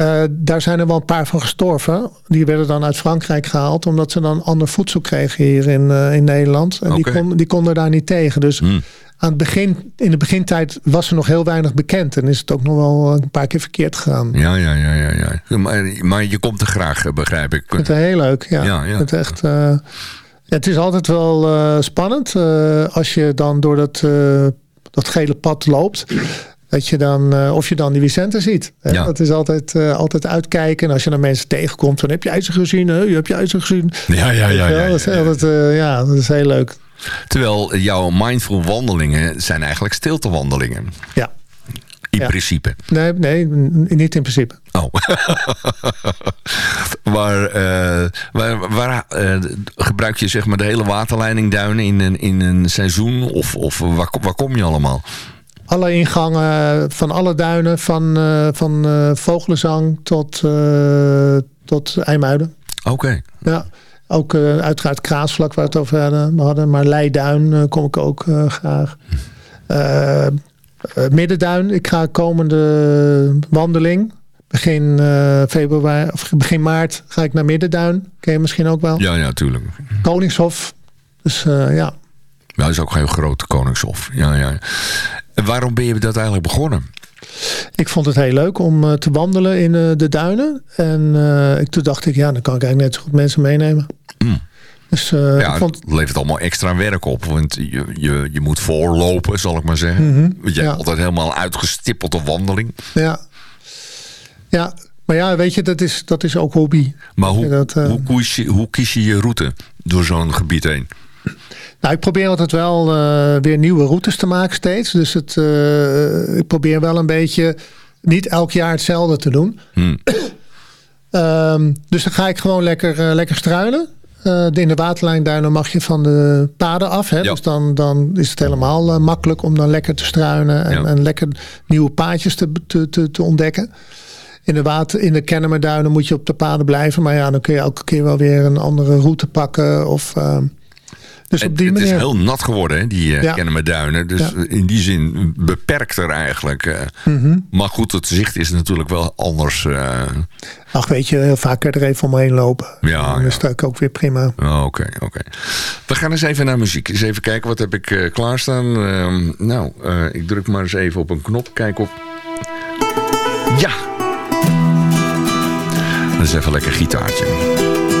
Uh, daar zijn er wel een paar van gestorven. Die werden dan uit Frankrijk gehaald. Omdat ze dan ander voedsel kregen hier in, uh, in Nederland. En die, kon, die konden daar niet tegen. Dus hmm. aan het begin, in de begintijd was er nog heel weinig bekend. En is het ook nog wel een paar keer verkeerd gegaan. Ja, ja, ja. ja, ja. Maar, maar je komt er graag, begrijp ik. Het is heel leuk, ja. ja, ja. Het, echt, uh, het is altijd wel spannend. als je dan door dat, dat gele pad loopt dat je dan, of je dan die Vicente ziet. Ja. Dat is altijd, altijd uitkijken. En als je dan mensen tegenkomt, dan heb je ze gezien. Hè? Je hebt je ze gezien. Ja, ja, ja. ja, dat, is altijd, ja, dat is heel leuk. Terwijl jouw mindful wandelingen zijn eigenlijk stiltewandelingen. Ja. In principe. Nee, nee, niet in principe. Oh. maar waar, waar gebruik je zeg maar de hele waterleiding duinen in een, in een seizoen? Of, of waar, waar kom je allemaal? alle ingangen van alle duinen, van, uh, van uh, Vogelenzang tot, uh, tot IJmuiden. Oké. Ja, ook uiteraard Kraasvlak waar we het over hadden, hadden maar Leiduin kom ik ook graag. Middenduin, ik ga komende wandeling. Begin februari of begin maart ga ik naar Middenduin. Ken je misschien ook wel? Ja, ja, tuurlijk. Koningshof. Dus ja. Ja, dat is ook een heel groot Koningshof. Ja, ja. Waarom ben je dat eigenlijk begonnen? Ik vond het heel leuk om te wandelen in de duinen. En uh, ik, toen dacht ik, ja, dan kan ik eigenlijk net zo goed mensen meenemen. Mm. Dus, ja, ik vond... het levert allemaal extra werk op. Want je, je, je moet voorlopen, zal ik maar zeggen. Mm -hmm. Je ja. hebt altijd helemaal uitgestippelde wandeling. Ja. Ja, maar ja, weet je, dat is, dat is ook hobby. Maar hoe, dat, hoe, kies je, hoe kies je je route door zo'n gebied heen? Nou, ik probeer altijd wel uh, weer nieuwe routes te maken steeds. Dus het, ik probeer wel een beetje niet elk jaar hetzelfde te doen. Hmm. um, dus dan ga ik gewoon lekker, uh, in de waterlijnduinen mag je van de paden af. Hè? Ja. Dus dan, dan is het helemaal makkelijk om dan lekker te struinen. En, ja. en lekker nieuwe paadjes te, te, te, te ontdekken. In de, water, in de Kennemerduinen moet je op de paden blijven. Maar ja, dan kun je elke keer wel weer een andere route pakken. Of... Ehm, dus op die het manier... is heel nat geworden, hè, die uh, ja. Kennemerduinen. Dus in die zin beperkter eigenlijk. Uh, mm -hmm. Maar goed, het zicht is natuurlijk wel anders. Uh... Ach, weet je, heel vaak er even omheen lopen. Ja, dan is het ook weer prima. Oké, oh, oké. Okay, okay. We gaan eens even naar muziek. Eens even kijken, wat heb ik klaarstaan? Ehm, nou, ik druk maar eens even op een knop. Kijk op... Ja! Dat is even lekker gitaartje.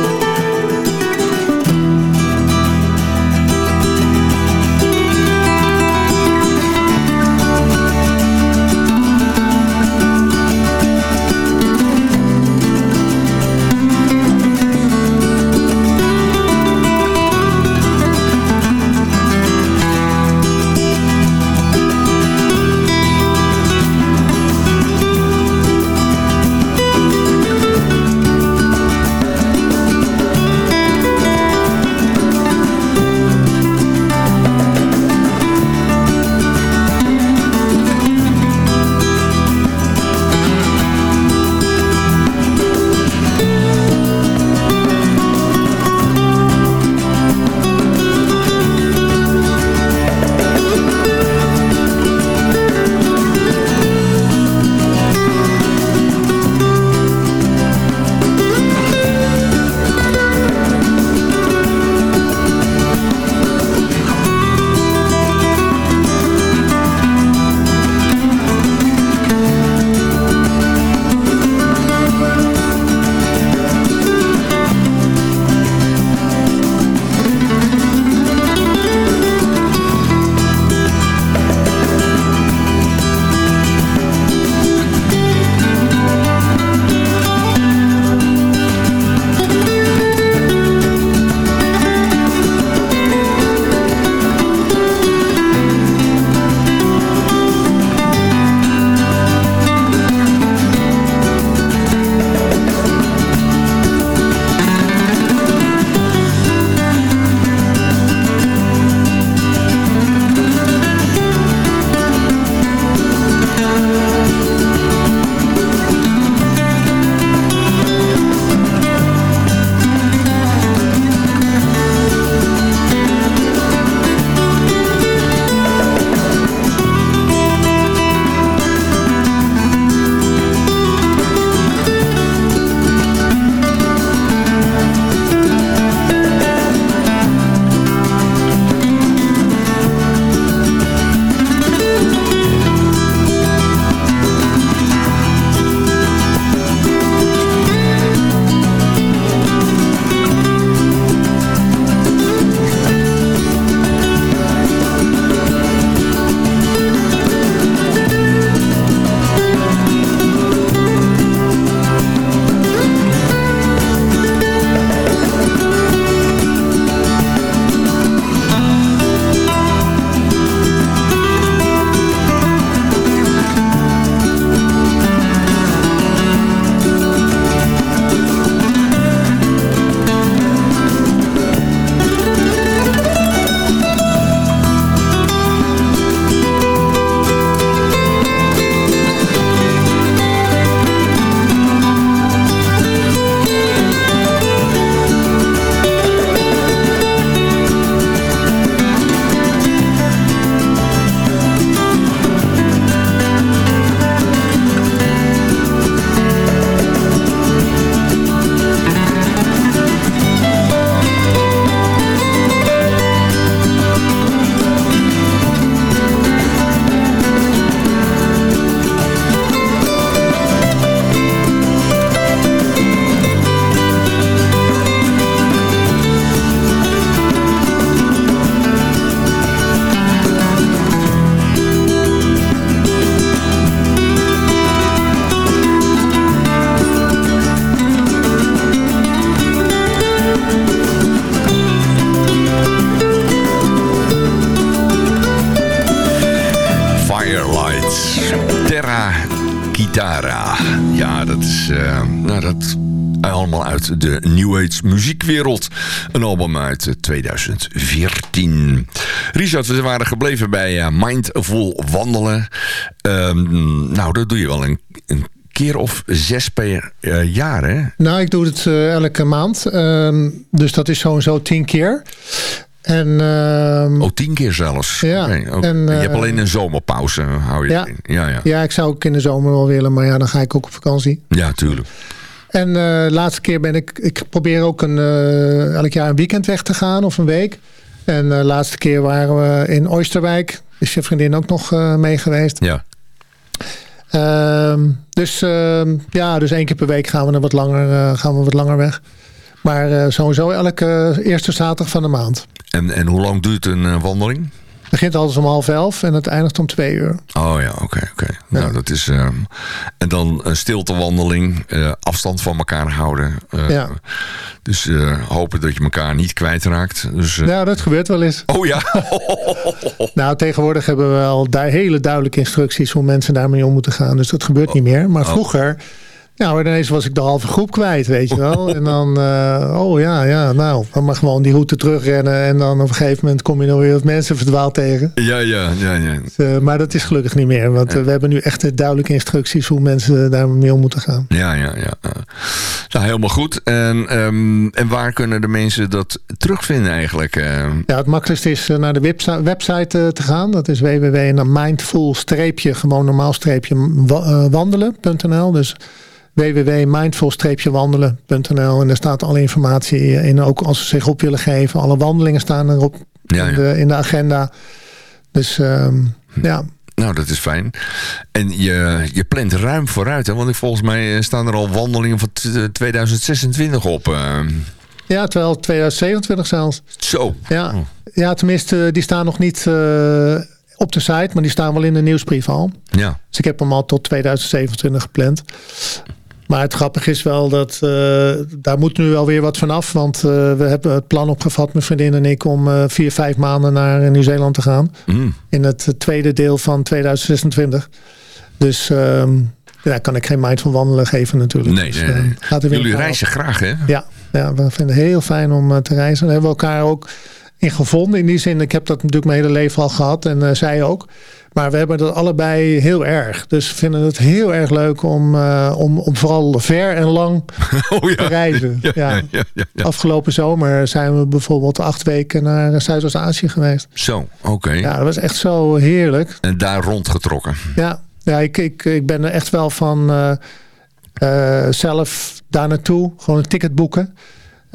Muziekwereld. Een album uit 2014. Richard, we waren gebleven bij Mindful Wandelen. Um, nou, dat doe je wel een, een keer of zes per uh, jaar, hè? Nou, ik doe het uh, elke maand. Uh, dus dat is sowieso tien keer. En, uh, oh, tien keer zelfs? Ja. Okay, okay. En, je hebt alleen een zomerpauze, hou je ja, in. Ja, ja. ja, ik zou ook in de zomer wel willen, maar ja, dan ga ik ook op vakantie. Ja, tuurlijk. En de laatste keer ben ik... Ik probeer ook een, elk jaar een weekend weg te gaan of een week. En de laatste keer waren we in Oosterwijk. Is je vriendin ook nog mee geweest? Ja. Uh, dus, uh, ja, dus één keer per week gaan we, wat, langer, uh, gaan we wat langer weg. Maar uh, sowieso elke eerste zaterdag van de maand. En, en hoe lang duurt een wandeling? Het begint altijd om half elf en het eindigt om twee uur. Oh ja, oké. Okay, okay. ja. Nou, dat is... Um, en dan een stiltewandeling, uh, afstand van elkaar houden. Uh, ja. Dus uh, hopen dat je elkaar niet kwijtraakt. Dus, nou, dat gebeurt wel eens. Oh ja? nou, tegenwoordig hebben we al du hele duidelijke instructies... hoe mensen daarmee om moeten gaan. Dus dat gebeurt oh. niet meer. Maar vroeger... Nou, ineens was ik de halve groep kwijt, weet je wel. En dan, uh, oh ja, ja, nou, dan mag gewoon die route terugrennen. En dan op een gegeven moment kom je nog weer wat mensen verdwaald tegen. Ja, ja, ja. ja. Dus, uh, maar dat is gelukkig niet meer. Want uh, we hebben nu echt duidelijke instructies hoe mensen daarmee om moeten gaan. Ja, ja, ja. Nou, helemaal goed. En, um, en waar kunnen de mensen dat terugvinden eigenlijk? Ja, het makkelijkste is naar de website, website te gaan. Dat is www.mindful-gewoon normaal-wandelen.nl. Dus www.mindful-wandelen.nl en daar staat alle informatie in. Ook als ze zich op willen geven. Alle wandelingen staan erop ja, ja. In, de, in, de, agenda. Dus um, ja. Nou, dat is fijn. En je, je plant ruim vooruit. Hè? Want volgens mij staan er al wandelingen van 2026 op. Uh. Ja, terwijl 2027 zelfs. Zo. Ja, oh. ja tenminste, die staan nog niet... Uh, op de site, maar die staan wel in de nieuwsbrief al. Ja. Dus ik heb hem al tot 2027 gepland. Maar het grappige is wel dat uh, daar moet nu wel weer wat vanaf. Want uh, we hebben het plan opgevat, mijn vriendin en ik, om uh, vier, vijf maanden naar Nieuw-Zeeland te gaan. Mm. In het tweede deel van 2026. Dus um, daar kan ik geen mind van wandelen geven natuurlijk. Nee, dus, nee, nee. Jullie reizen graag hè? Ja, ja, we vinden het heel fijn om te reizen. We hebben elkaar ook in gevonden. In die zin, ik heb dat natuurlijk mijn hele leven al gehad. En zij ook. Maar we hebben dat allebei heel erg. Dus we vinden het heel erg leuk om, uh, om, om vooral ver en lang oh, ja. te reizen. Ja, ja. ja, Afgelopen zomer zijn we bijvoorbeeld acht weken naar Zuidoost-Azië geweest. Zo, oké. Okay. Ja, dat was echt zo heerlijk. En daar rondgetrokken. Ja, ja ik, ik, ik ben er echt wel van uh, uh, zelf daar naartoe. Gewoon een ticket boeken.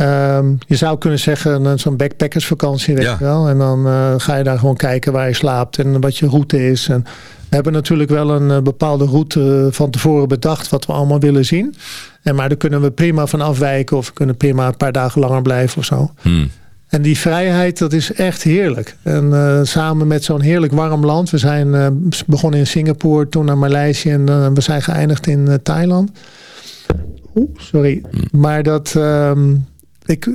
Um, je zou kunnen zeggen zo'n backpackersvakantie, weet ja. je wel. En dan uh, ga je daar gewoon kijken waar je slaapt en wat je route is. En we hebben natuurlijk wel een uh, bepaalde route van tevoren bedacht wat we allemaal willen zien. En maar daar kunnen we prima van afwijken of we kunnen prima een paar dagen langer blijven of zo. Hmm. En die vrijheid, dat is echt heerlijk. En uh, samen met zo'n heerlijk warm land. We zijn begonnen in Singapore, toen naar Maleisië en we zijn geëindigd in Thailand. Oeh, sorry. Hmm. Maar dat... Um, ik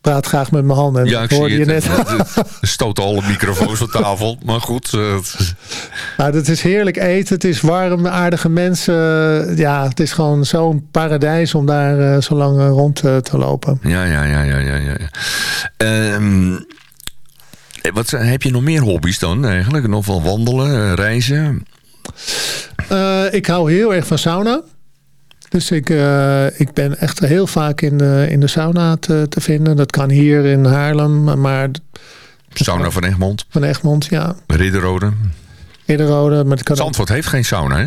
praat graag met mijn handen. Ja, ik hoorde zie je het. net. Stoten alle microfoons op tafel. Maar goed. Nou, het is heerlijk eten. Het is warm, aardige mensen. Ja, het is gewoon zo'n paradijs om daar uh, zo lang uh, rond te lopen. Ja, ja, ja, ja, ja. ja. Um, wat, heb je nog meer hobby's dan eigenlijk? Nog wel wandelen, reizen? ik hou heel erg van sauna. Dus ik, uh, ik ben echt heel vaak in de, in de sauna te, te vinden. Dat kan hier in Haarlem, maar... Sauna van Egmond? Van Egmond, ja. Ridderode? Ridderode. Maar kan Zandvoort heeft geen sauna, hè?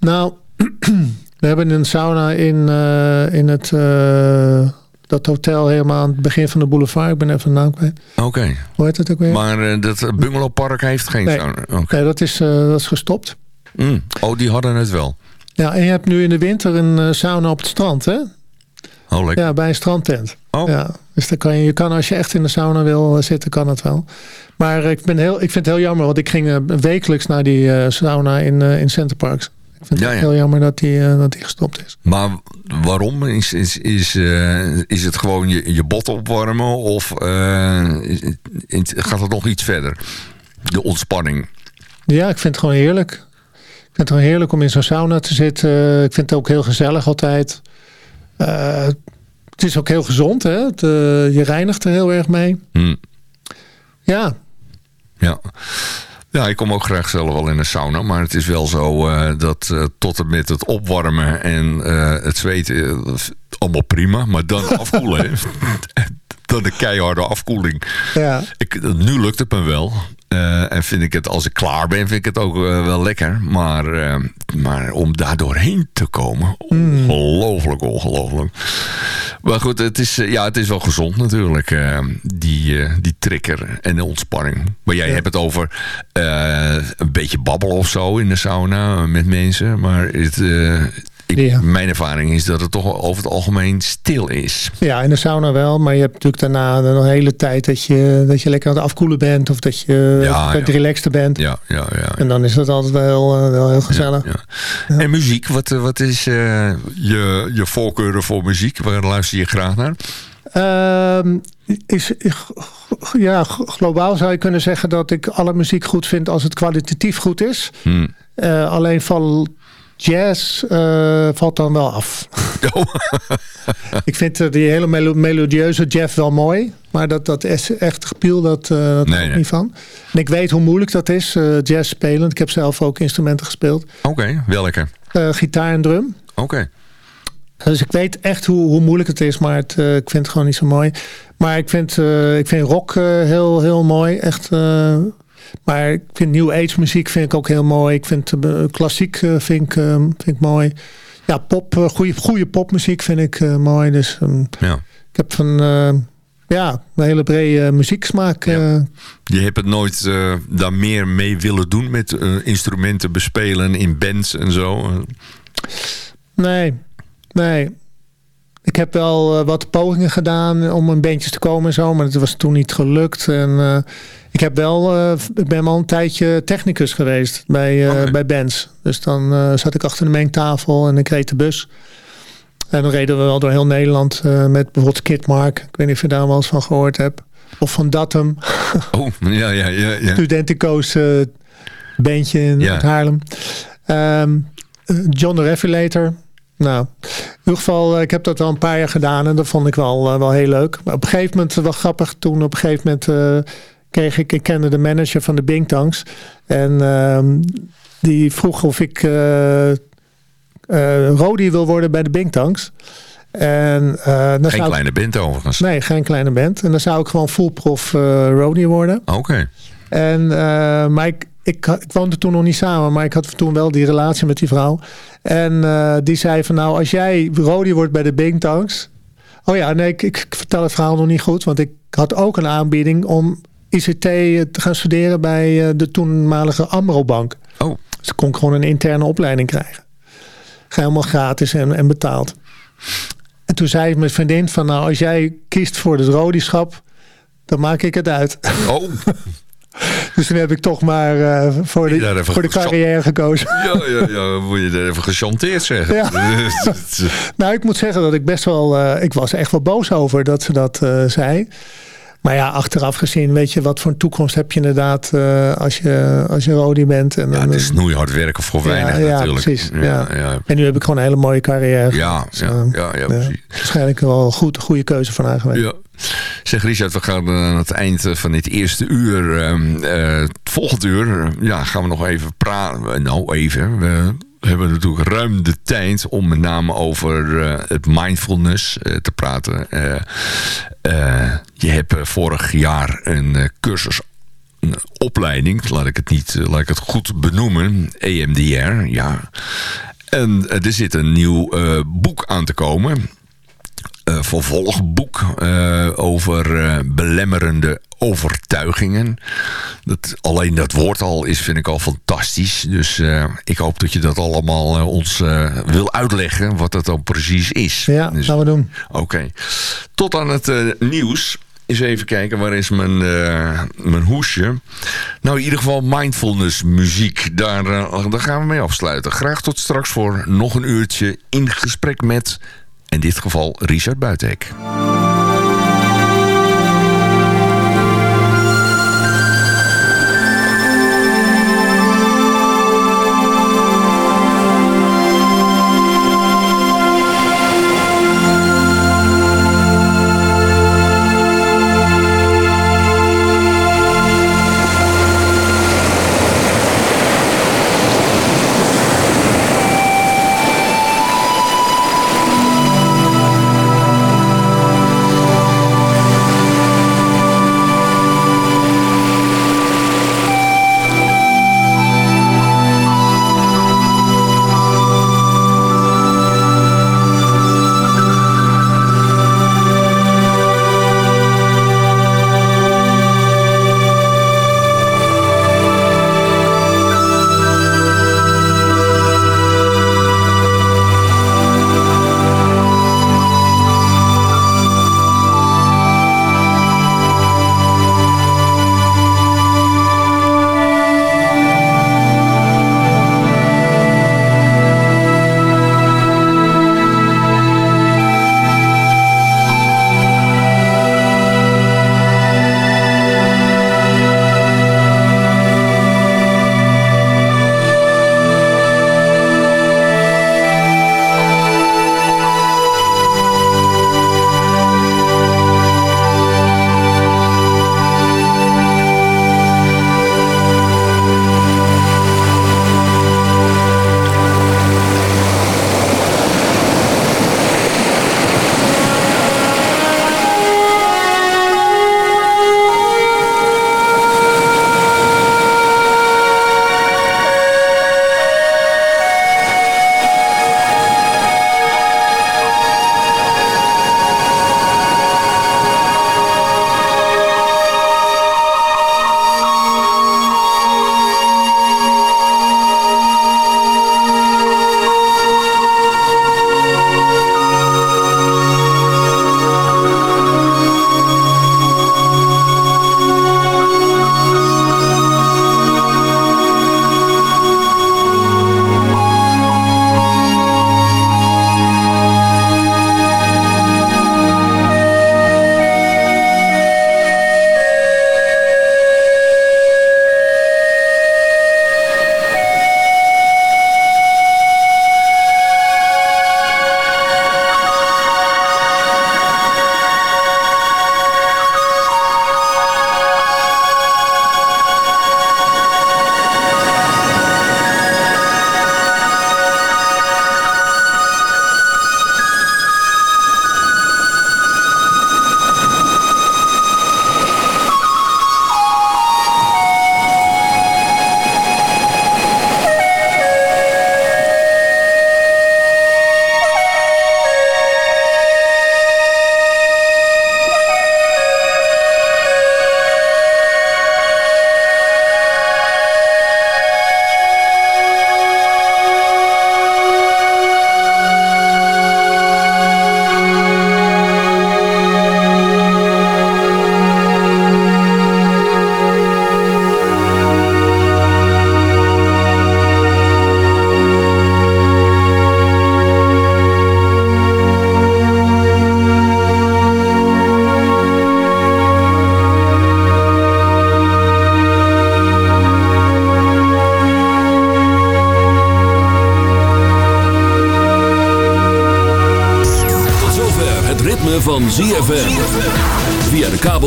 Nou, we hebben een sauna in, uh, in het... Uh, dat hotel helemaal aan het begin van de boulevard. Ik ben even de naam kwijt. Oké. Okay. Hoe heet het ook weer? Maar dat bungalowpark heeft geen nee. sauna? Okay. Nee, dat is, dat is gestopt. Mm. Oh, die hadden het wel. Ja, en je hebt nu in de winter een uh, sauna op het strand, hè? Oh, lekker. Ja, bij een strandtent. Oh. Ja, dus dan kan je, je kan als je echt in de sauna wil zitten, kan het wel. Maar ik, ben heel, ik vind het heel jammer, want ik ging uh, wekelijks naar die sauna in, in Center Parks. Ik vind het ja, heel jammer dat die, dat die gestopt is. Maar waarom? Is, is, is, is het gewoon je, je bot opwarmen of gaat het nog iets verder? De ontspanning. Ja, ik vind het gewoon heerlijk. Vind het gewoon heerlijk om in zo'n sauna te zitten. Ik vind het ook heel gezellig altijd. het is ook heel gezond. Hè? Het, je reinigt er heel erg mee. Hmm. Ja. Ja. Ja, ik kom ook graag zelf wel in de sauna. Maar het is wel zo dat tot en met het opwarmen en het zweten... allemaal prima, maar dan afkoelen. dan de keiharde afkoeling. Ja. Ik, nu lukt het me wel. Uh, en vind ik het, als ik klaar ben, vind ik het ook uh, wel lekker. Maar, uh, maar om daar doorheen te komen, Mm. ongelooflijk, ongelooflijk. Maar goed, het is, ja, het is wel gezond natuurlijk, die, die trigger en de ontspanning. Maar jij Ja. hebt het over een beetje babbelen of zo in de sauna met mensen. Maar het, ik, Ja. mijn ervaring is dat het toch over het algemeen stil is. Ja, in de sauna wel. Maar je hebt natuurlijk daarna een hele tijd dat je, dat je lekker aan het afkoelen bent. Of dat je Ja, ja. relaxter bent. Ja, ja, ja. En dan is dat altijd wel heel, eh, wel heel gezellig. Ja. En muziek, wat, eh, wat is eh, je, je voorkeuren voor muziek? Waar luister je graag naar? Ehm, is, ja, globaal zou je kunnen zeggen dat ik alle muziek goed vind als het kwalitatief goed is. Hm. Eh, alleen van jazz eh, valt dan wel af. Oh. ik vind eh, die hele melo- melodieuze jazz wel mooi. Maar dat, dat is echt gepiel, dat, eh dat Nee, niet van. En ik weet hoe moeilijk dat is, jazz spelen. Ik heb zelf ook instrumenten gespeeld. Oké, welke? Eh, gitaar en drum. Oké. Dus ik weet echt hoe, hoe moeilijk het is, maar het, ik vind het gewoon niet zo mooi. Maar ik vind, ik vind rock heel, heel mooi. Echt, maar ik vind New Age muziek vind ik ook heel mooi. Ik vind eh, klassiek eh, vind, ik, eh, vind ik mooi. Ja, pop, eh, goede, goede popmuziek vind ik mooi. Dus ehm, Ja. ik heb een, eh, ja, een hele brede muzieksmaak. Ja. Je hebt het nooit daar meer mee willen doen met instrumenten bespelen in bands en zo? Nee, nee. Ik heb wel eh, wat pogingen gedaan om in bandjes te komen en zo, maar dat was toen niet gelukt. En eh, ik heb wel, eh, ik ben al een tijdje technicus geweest bij, bij bands. Dus dan zat ik achter de mengtafel en ik reed de bus. En dan reden we wel door heel Nederland met bijvoorbeeld Kid Mark. Ik weet niet of je daar wel eens van gehoord hebt. Of van Datum, Oh, ja, ja, ja. ja. Studentico's bandje in Ja. Haarlem. Ehm, eh, John the Revelator. Nou, in ieder geval, eh, ik heb dat al een paar jaar gedaan en dat vond ik wel, eh, wel heel leuk. Maar op een gegeven moment, wel grappig, toen op een gegeven moment eh, kreeg ik, ik kende de manager van de Bing Tanks. En ehm, die vroeg of ik Rodi wil worden bij de Bing Tanks. En, dan Geen ik- kleine band overigens. Nee, geen kleine band. En dan zou ik gewoon full prof Rodi worden. Oké. En, maar ik, ik, ik woonde toen nog niet samen, maar ik had toen wel die relatie met die vrouw. En eh, die zei van nou, als jij Rodi wordt bij de Bing Tanks. Oh ja, nee, ik, ik vertel het verhaal nog niet goed. Want ik had ook een aanbieding om ICT te gaan studeren bij eh, de toenmalige Amro Bank. Oh, Dus ik kon gewoon een interne opleiding krijgen. Helemaal gratis en, en betaald. En toen zei mijn vriendin van nou, als jij kiest voor het Rodischap, dan maak ik het uit. oh. Dus toen heb ik toch maar eh, voor, de, voor de carrière gekozen. Ja, ja, ja. Moet je er even gechanteerd zeggen. Ja. Nou, ik moet zeggen dat ik best wel... eh, ik was echt wel boos over dat ze dat eh, zei. Maar ja, achteraf gezien, weet je, wat voor een toekomst heb je inderdaad als, je, als je Rodi bent. En, Ja, het is snoeihard werken voor weinig ja, ja, natuurlijk. precies. Ja, Ja, ja. En nu heb ik gewoon een hele mooie carrière. Ja, Dus, ja, eh, ja, ja, precies. waarschijnlijk wel een goed, goede keuze van haar geweest. Ja. Zeg Richard, we gaan aan het eind eh, van dit eerste uur, ehm, eh, het volgende uur, eh, ja, gaan we nog even praten. Nou, even. We hebben natuurlijk ruim de tijd om met name over eh, het mindfulness eh, te praten. Eh, eh, je hebt eh, vorig jaar een eh, cursus opleiding, laat ik het niet, eh, laat ik het goed benoemen, EMDR, ja. En eh, er zit een nieuw eh, boek aan te komen eh, vervolgboek eh, over eh, belemmerende overtuigingen. Dat, alleen dat woord al is, vind ik al fantastisch. Dus eh, ik hoop dat je dat allemaal eh, ons eh, wil uitleggen, wat dat dan precies is. Ja, Dus- gaan we doen. Oké. Tot aan het eh, nieuws. Eens even kijken, waar is mijn, eh, mijn hoesje? Nou, in ieder geval mindfulness muziek. Daar, eh, daar gaan we mee afsluiten. Graag tot straks voor nog een uurtje in gesprek met, in dit geval, Richard Buitenhek.